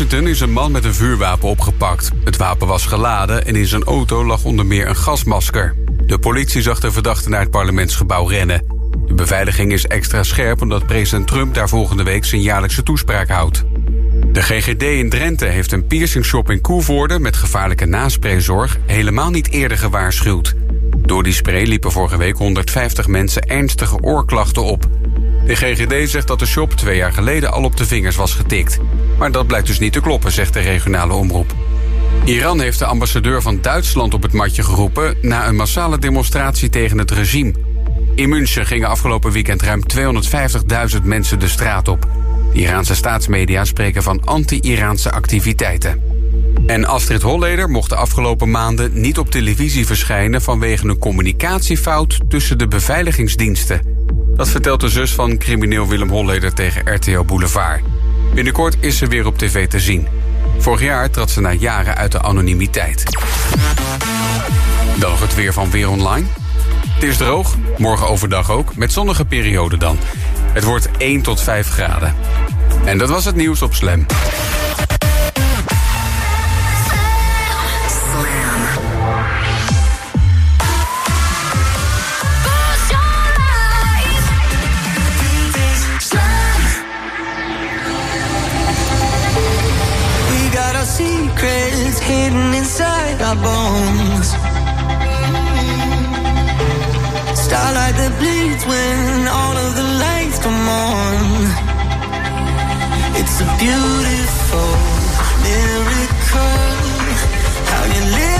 Washington is een man met een vuurwapen opgepakt. Het wapen was geladen en in zijn auto lag onder meer een gasmasker. De politie zag de verdachte naar het parlementsgebouw rennen. De beveiliging is extra scherp omdat president Trump daar volgende week zijn jaarlijkse toespraak houdt. De GGD in Drenthe heeft een piercingshop in Koevoorde... met gevaarlijke nasprayzorg helemaal niet eerder gewaarschuwd. Door die spray liepen vorige week 150 mensen ernstige oorklachten op. De GGD zegt dat de shop twee jaar geleden al op de vingers was getikt. Maar dat blijkt dus niet te kloppen, zegt de regionale omroep. Iran heeft de ambassadeur van Duitsland op het matje geroepen... na een massale demonstratie tegen het regime. In München gingen afgelopen weekend ruim 250.000 mensen de straat op. De Iraanse staatsmedia spreken van anti-Iraanse activiteiten. En Astrid Holleder mocht de afgelopen maanden niet op televisie verschijnen... vanwege een communicatiefout tussen de beveiligingsdiensten. Dat vertelt de zus van crimineel Willem Holleder tegen RTL Boulevard. Binnenkort is ze weer op tv te zien. Vorig jaar trad ze na jaren uit de anonimiteit. Dan nog het weer van Weer Online. Het is droog, morgen overdag ook, met zonnige periode dan. Het wordt 1 tot 5 graden. En dat was het nieuws op Slam. Bones. Starlight that bleeds when all of the lights come on. It's a beautiful miracle. How you lift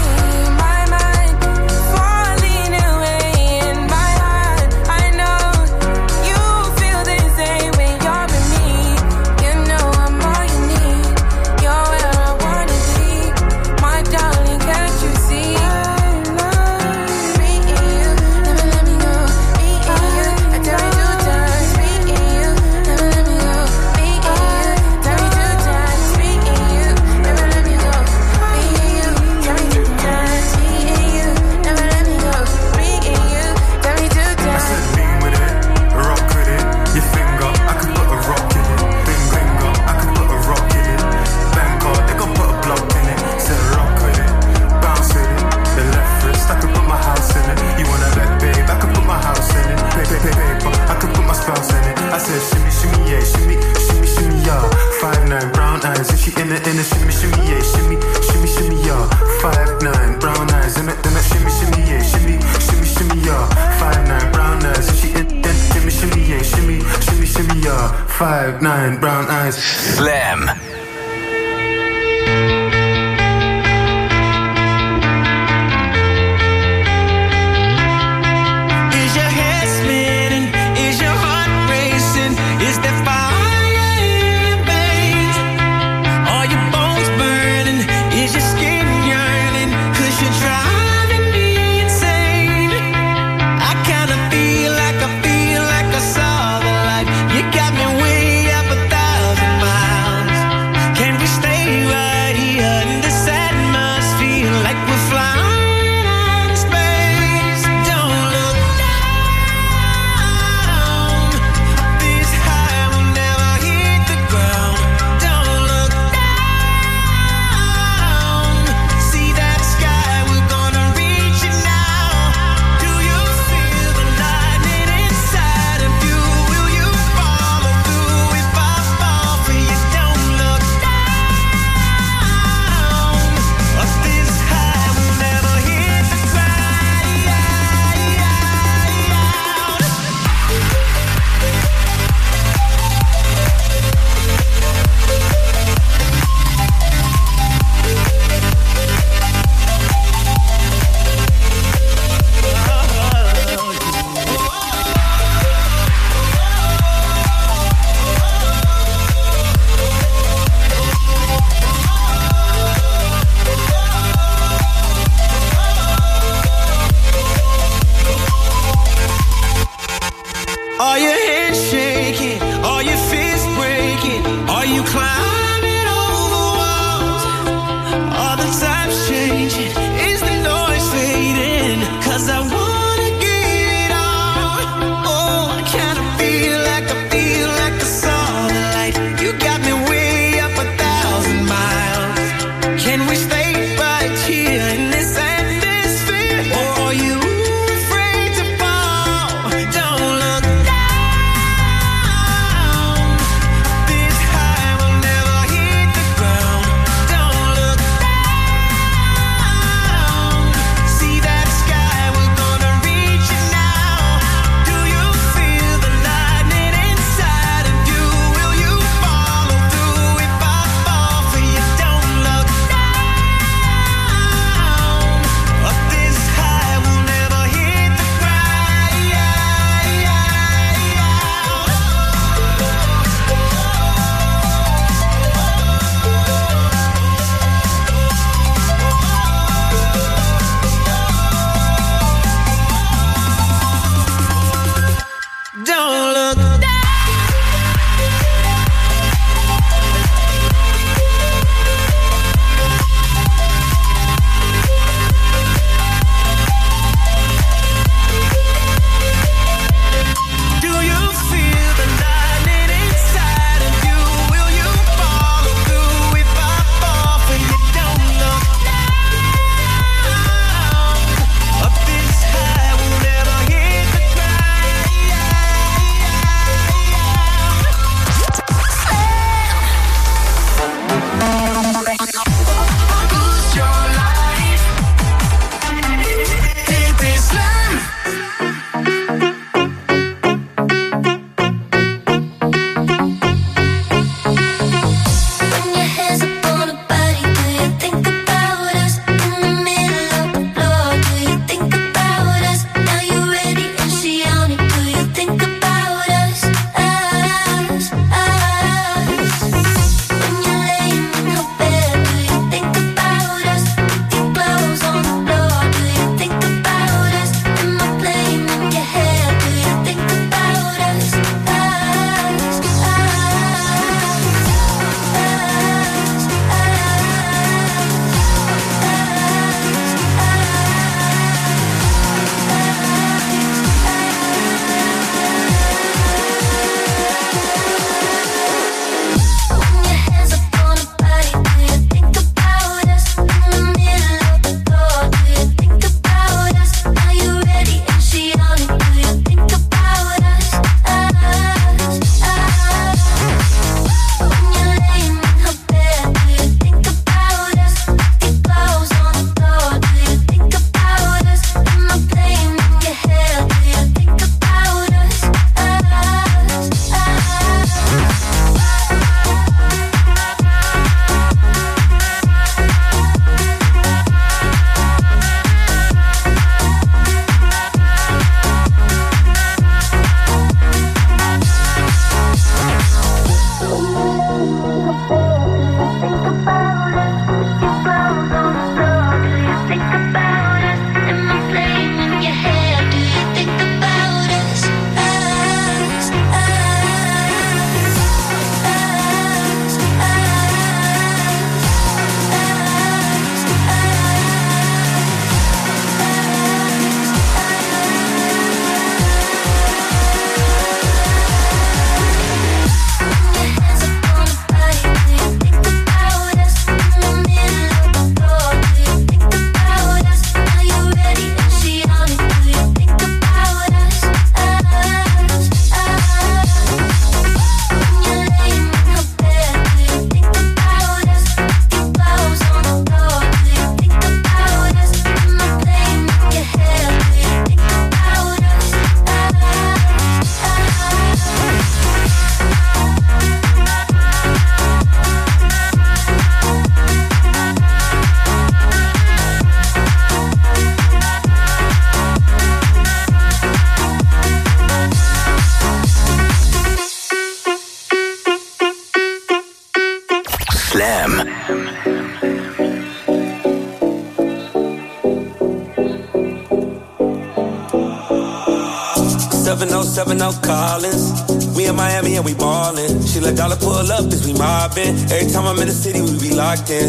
Seven oh seven oh Collins. We in Miami and we ballin'. She let dollar pull up as we mobbin'. Every time I'm in the city, we be locked in.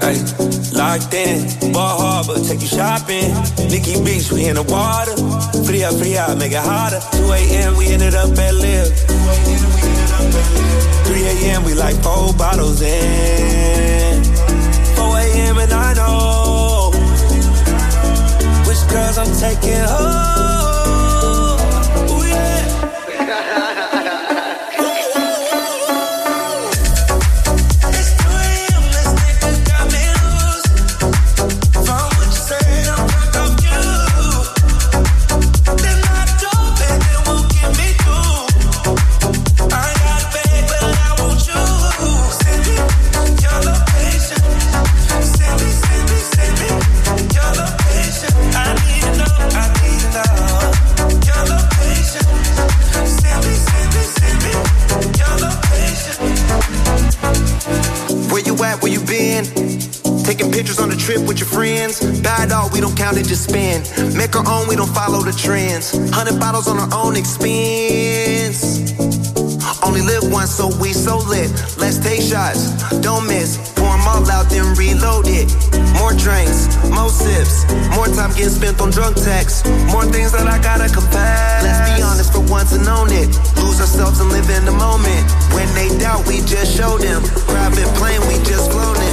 Ay, locked in. Bal Harbour, take you shopping. Nikki Beach, we in the water. Free up, free out, make it hotter. 2 a.m. we ended up at Live. 3 a.m. we like four bottles in. 4 a.m. and I know oh. which girls I'm taking home. Friends. Buy it all, we don't count it, just spend. Make our own, we don't follow the trends. Hundred bottles on our own expense. Only live once, so we so lit. Let's take shots, don't miss. Pour 'em all out, then reload it. More drinks, more sips. More time getting spent on drunk texts. More things that I gotta confess. Let's be honest for once and own it. Lose ourselves and live in the moment. When they doubt, we just show them. Private plane, we just floating. It's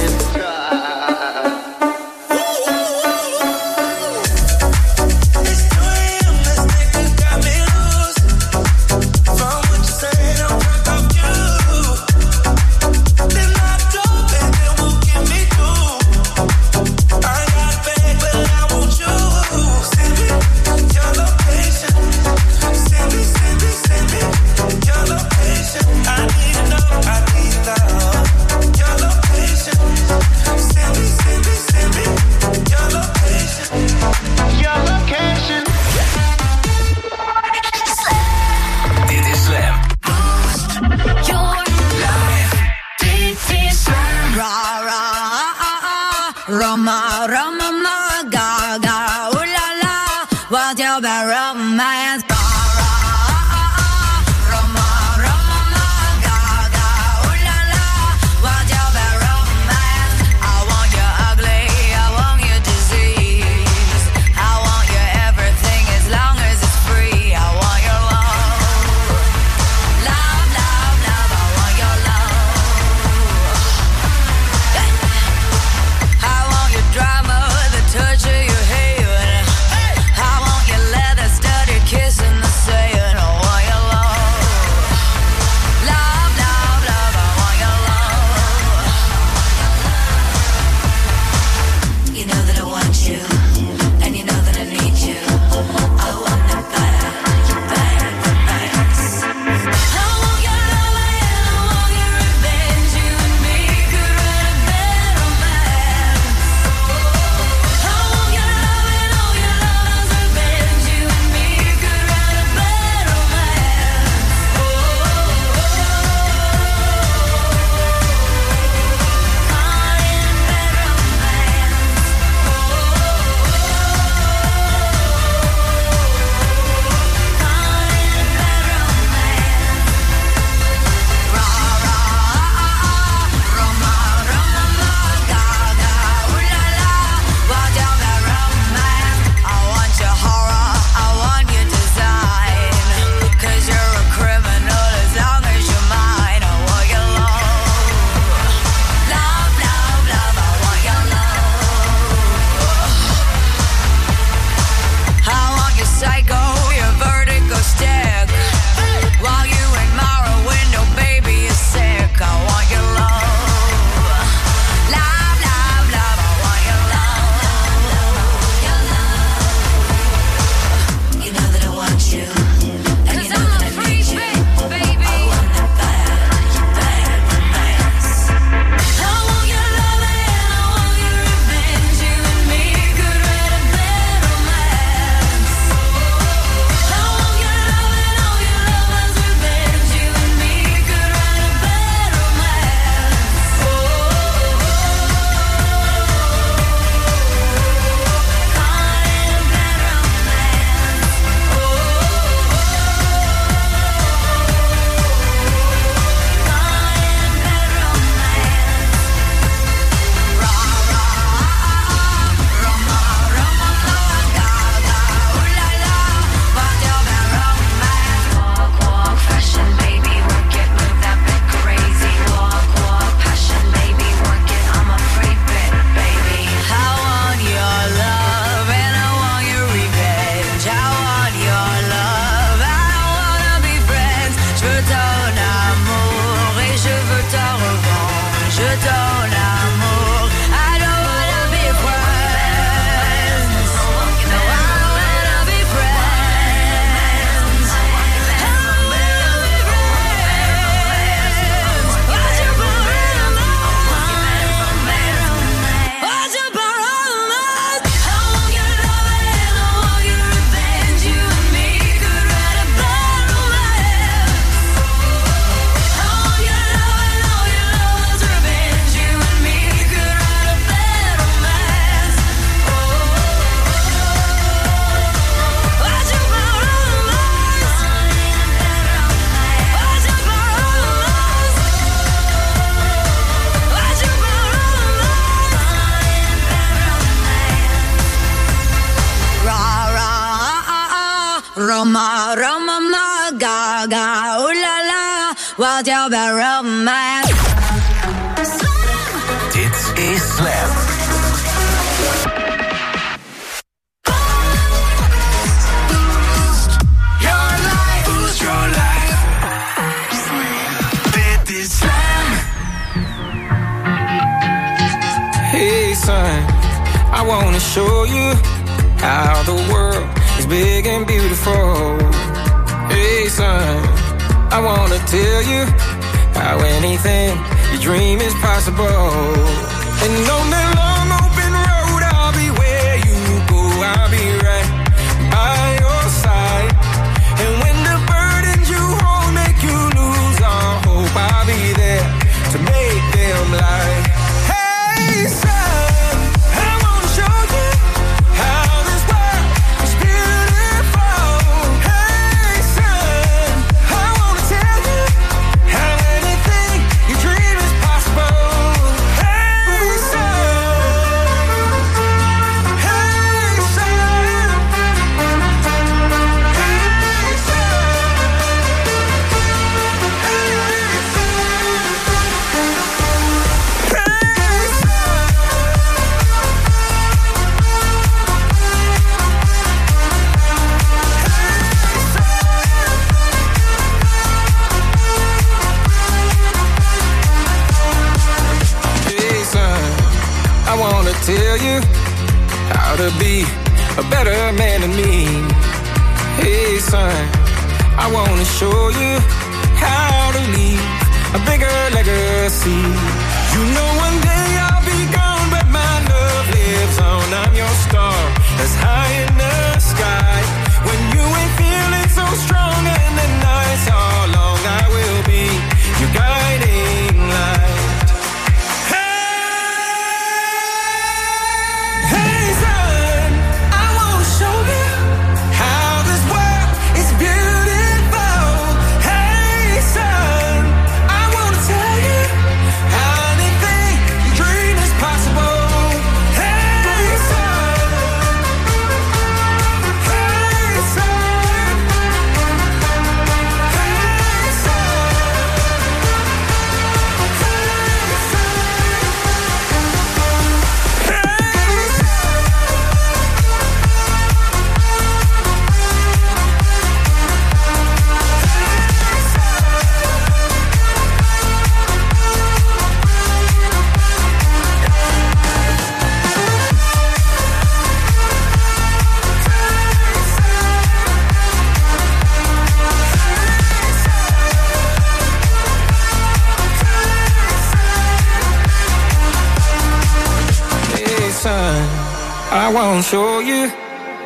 I want to show you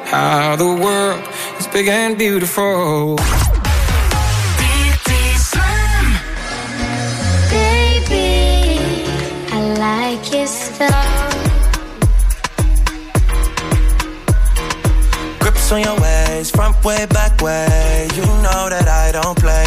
how the world is big and beautiful. Baby, I like it so. Grips on your ways, front way, back way. You know that I don't play.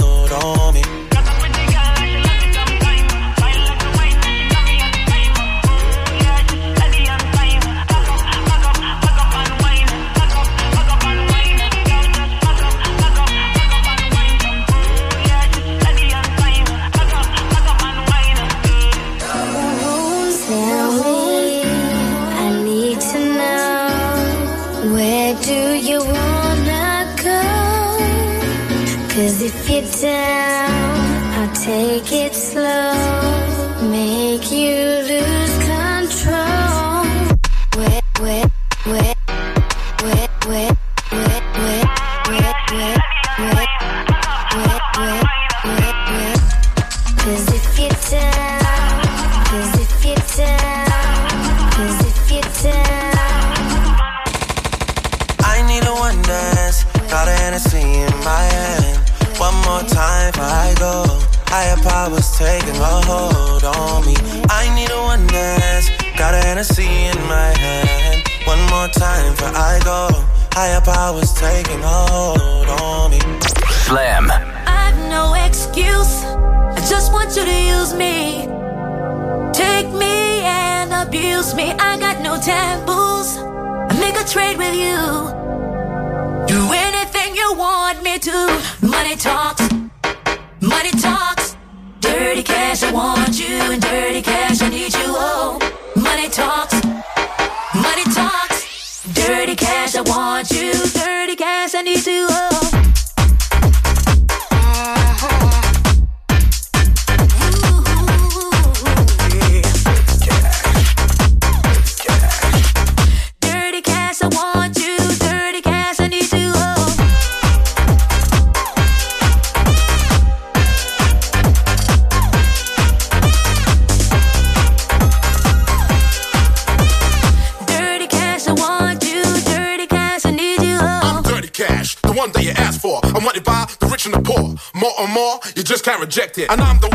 rejected. And I'm the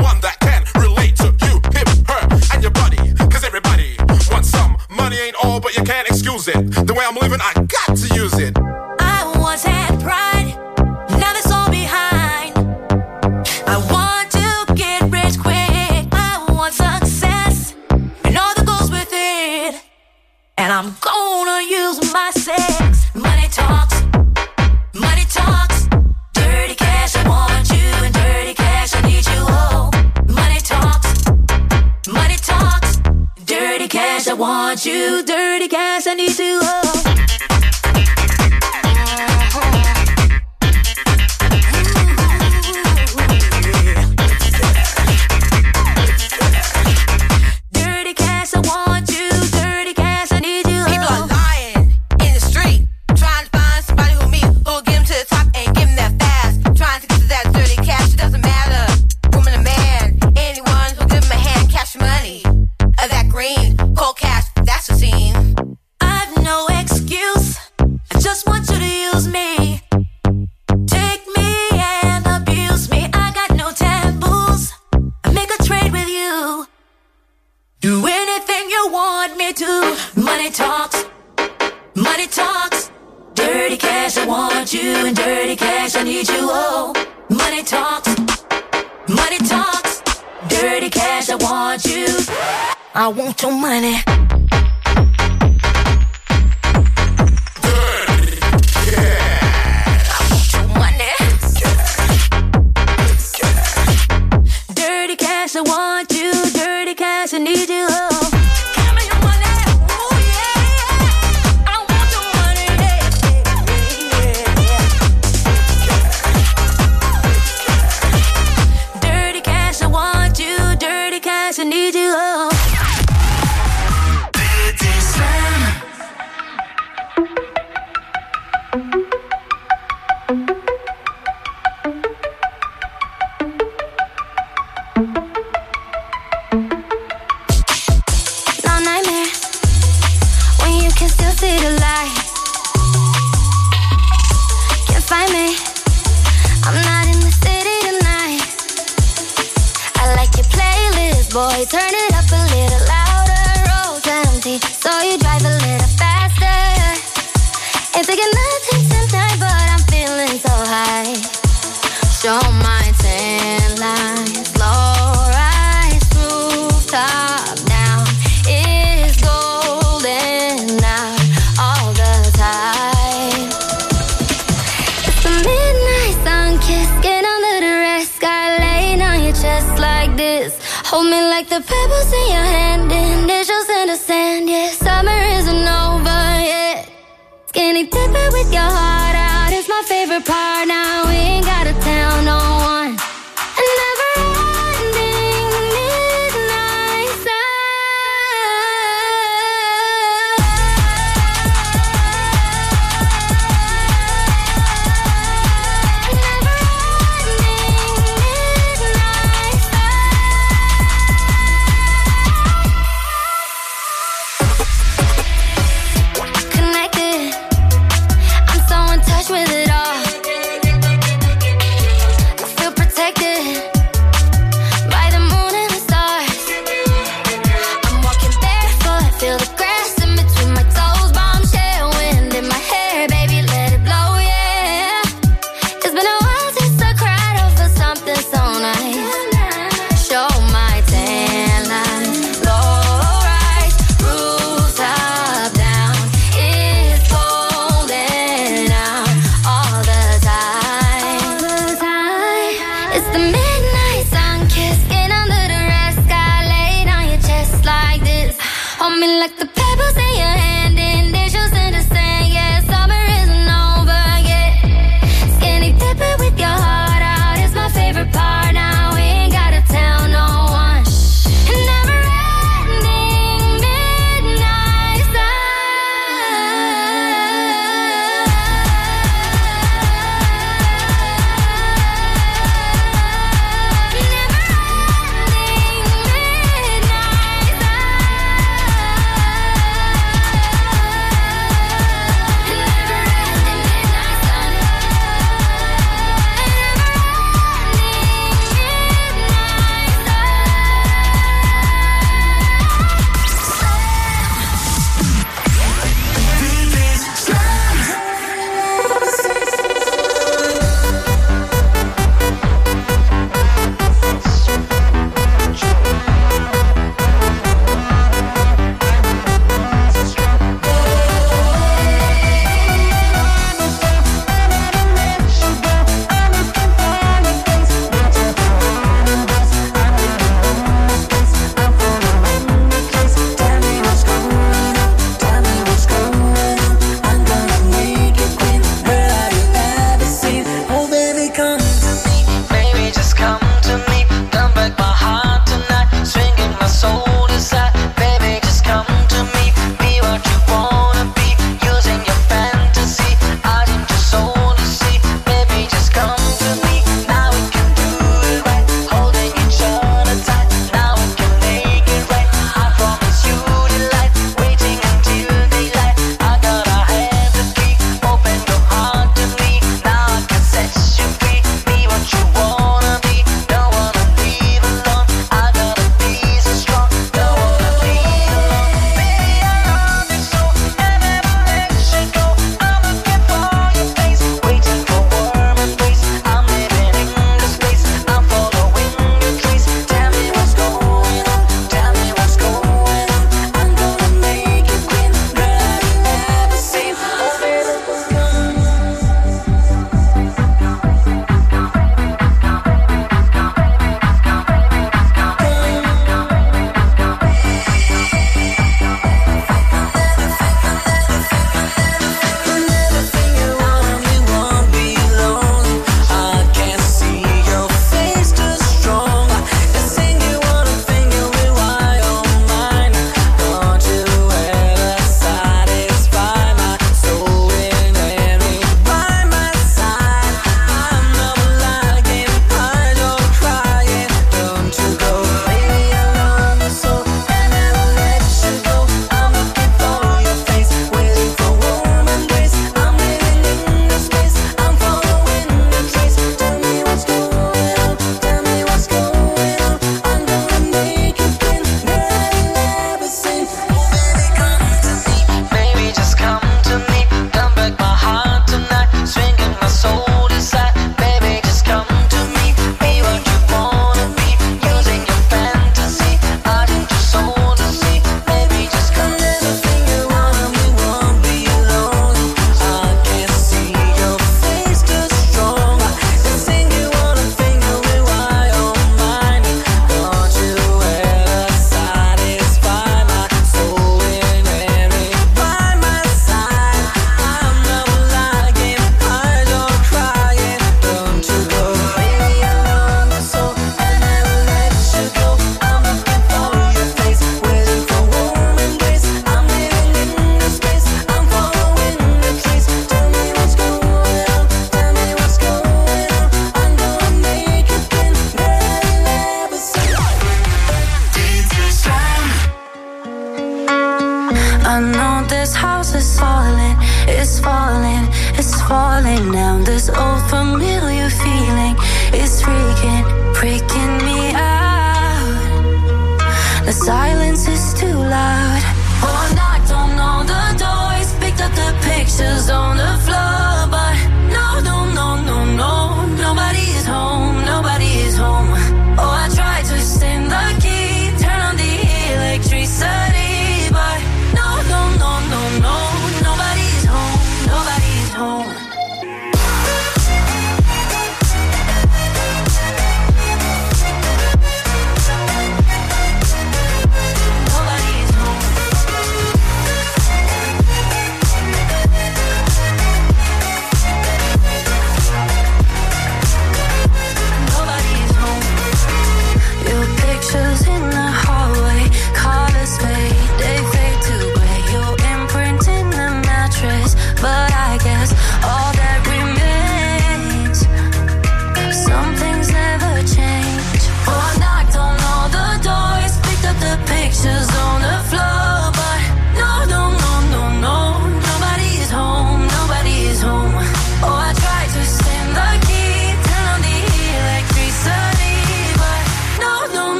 Money talks, dirty cash, I want you, and dirty cash, I need you, oh. Money talks, money talks, dirty cash, I want you, I want your money. I want you, dirty cash, I need you, oh.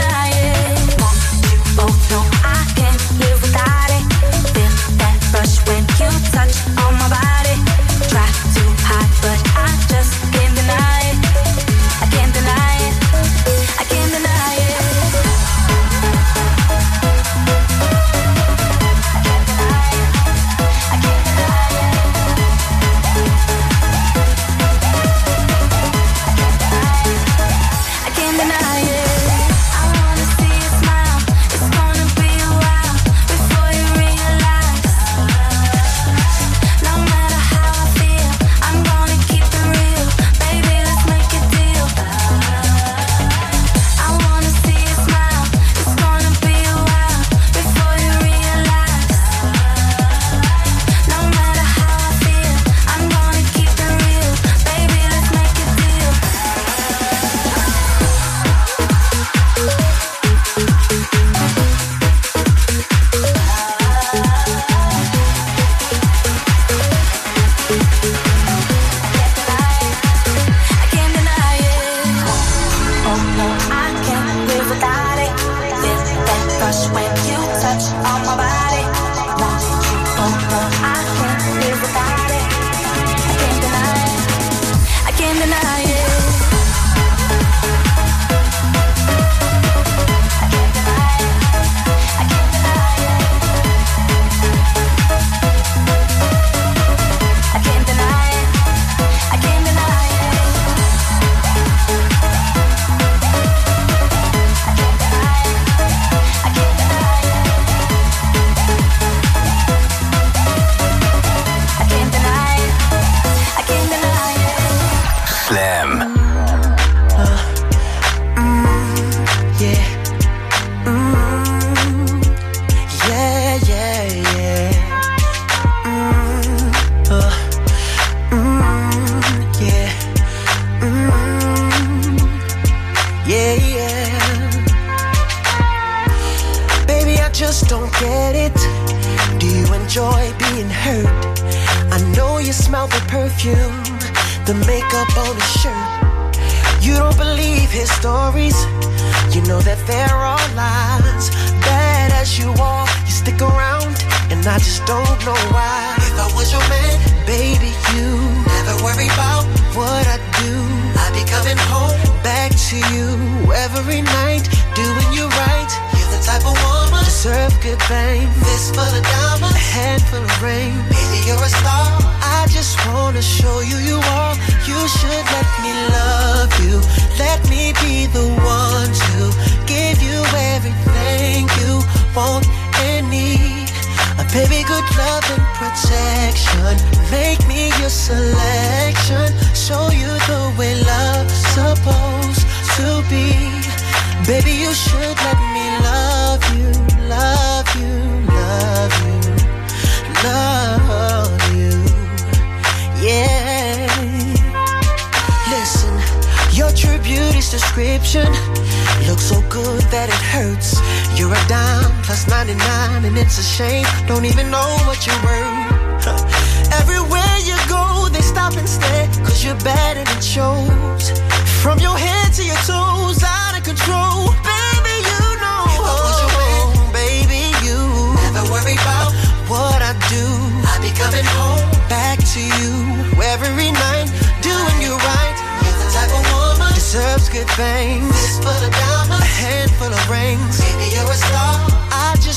I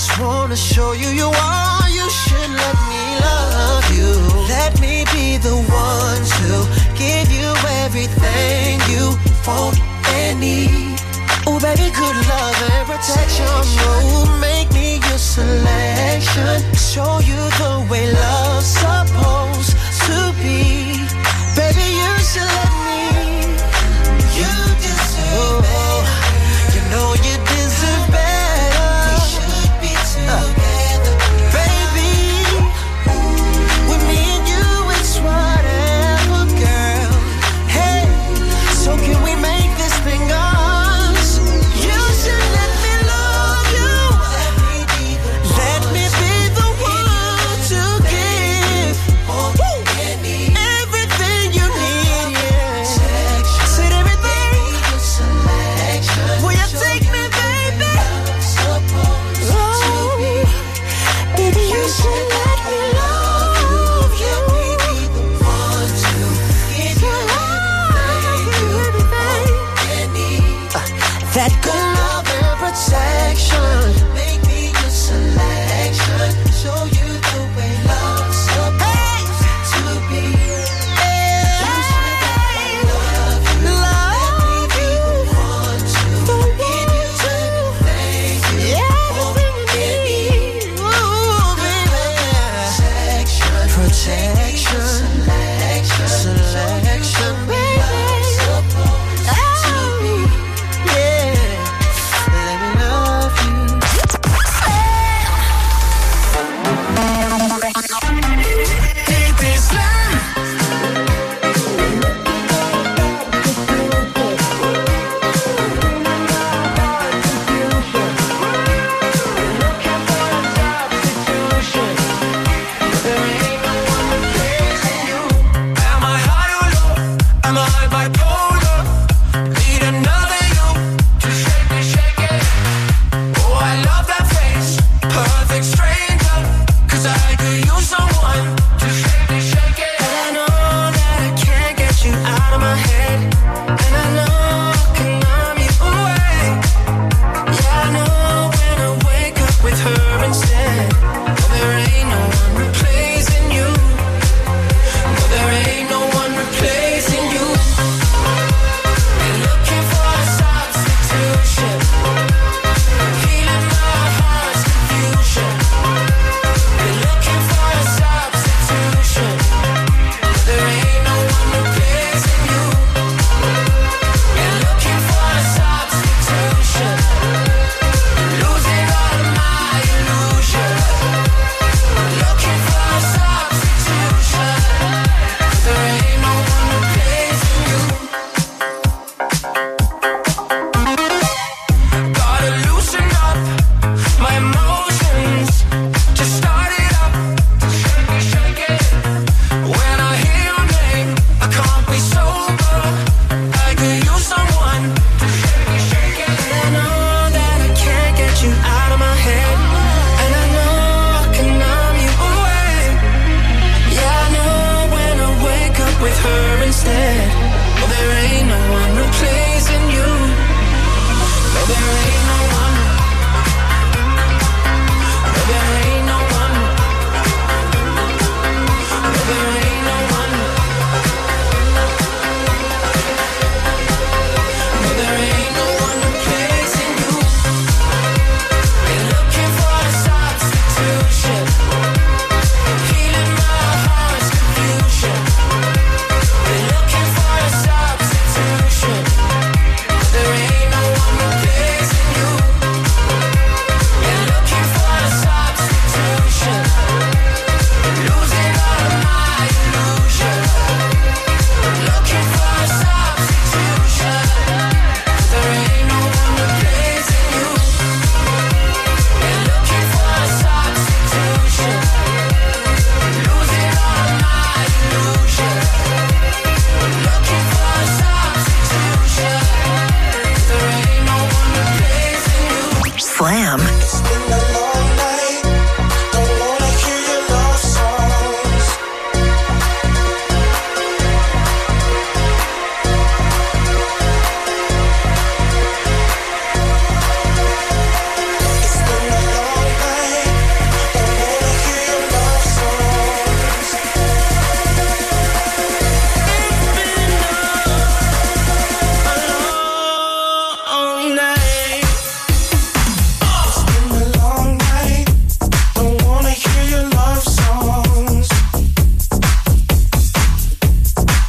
just wanna show you you are. You should let me love you. Let me be the one to give you everything you want and need. Oh, baby, good love and protection. Oh, make me your selection. Show you the way love's supposed to be.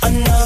another